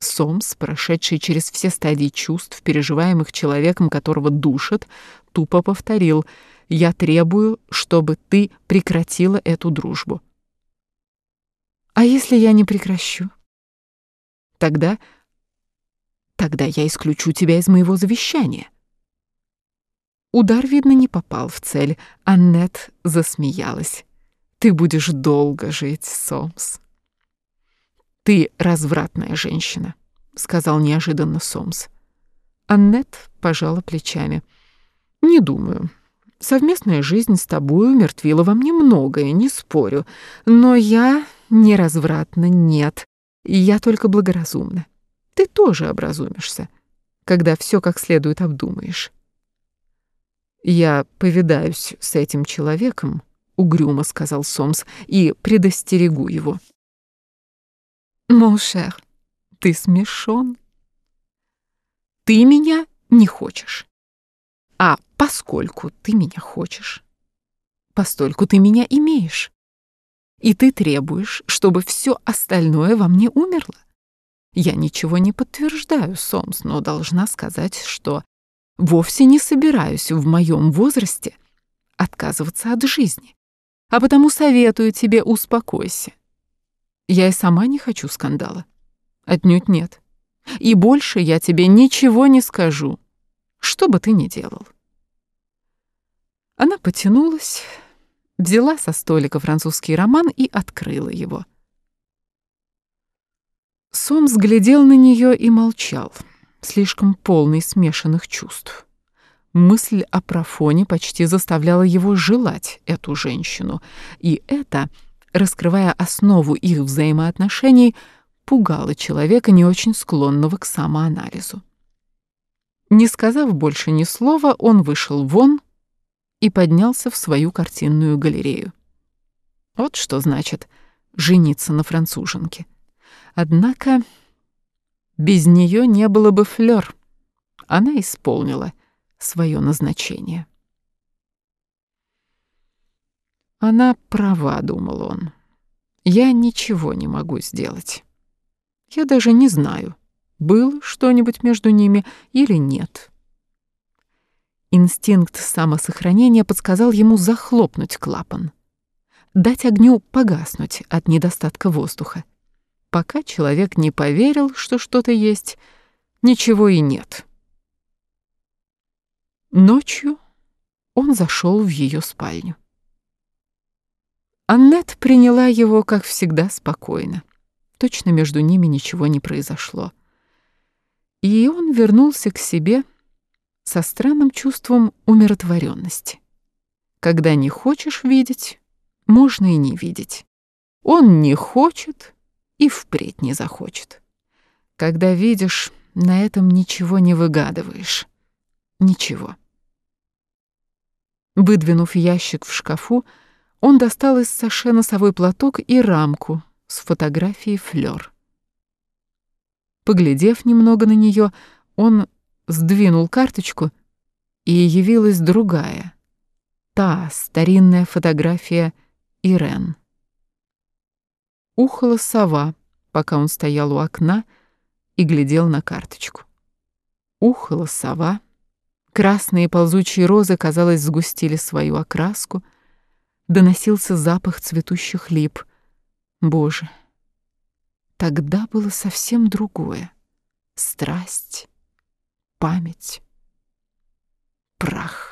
Сомс, прошедший через все стадии чувств, переживаемых человеком, которого душат, тупо повторил «Я требую, чтобы ты прекратила эту дружбу». «А если я не прекращу?» «Тогда... тогда я исключу тебя из моего завещания». Удар, видно, не попал в цель. Аннет засмеялась. «Ты будешь долго жить, Сомс». «Ты развратная женщина», — сказал неожиданно Сомс. Аннет пожала плечами. «Не думаю. Совместная жизнь с тобой умертвила во мне многое, не спорю. Но я не развратна, нет. Я только благоразумна. Ты тоже образумишься, когда все как следует обдумаешь». «Я повидаюсь с этим человеком», — угрюмо сказал Сомс, — «и предостерегу его». Mon cher, ты смешон. Ты меня не хочешь. А поскольку ты меня хочешь, постольку ты меня имеешь. И ты требуешь, чтобы все остальное во мне умерло. Я ничего не подтверждаю, Сомс, но должна сказать, что вовсе не собираюсь в моем возрасте отказываться от жизни. А потому советую тебе успокойся. Я и сама не хочу скандала. Отнюдь нет. И больше я тебе ничего не скажу, что бы ты ни делал. Она потянулась, взяла со столика французский роман и открыла его. Сомс глядел на нее и молчал, слишком полный смешанных чувств. Мысль о профоне почти заставляла его желать эту женщину, и это — раскрывая основу их взаимоотношений, пугало человека, не очень склонного к самоанализу. Не сказав больше ни слова, он вышел вон и поднялся в свою картинную галерею. Вот что значит жениться на француженке. Однако без нее не было бы флёр. Она исполнила свое назначение. Она права, думал он. Я ничего не могу сделать. Я даже не знаю, было что-нибудь между ними или нет. Инстинкт самосохранения подсказал ему захлопнуть клапан, дать огню погаснуть от недостатка воздуха. Пока человек не поверил, что что-то есть, ничего и нет. Ночью он зашел в ее спальню. Аннет приняла его, как всегда, спокойно. Точно между ними ничего не произошло. И он вернулся к себе со странным чувством умиротворенности. Когда не хочешь видеть, можно и не видеть. Он не хочет и впредь не захочет. Когда видишь, на этом ничего не выгадываешь. Ничего. Выдвинув ящик в шкафу, он достал из саше носовой платок и рамку с фотографией Флёр. Поглядев немного на нее, он сдвинул карточку, и явилась другая, та старинная фотография Ирен. Ухала сова, пока он стоял у окна и глядел на карточку. Ухала сова, красные ползучие розы, казалось, сгустили свою окраску — доносился запах цветущих лип. Боже, тогда было совсем другое. Страсть, память, прах.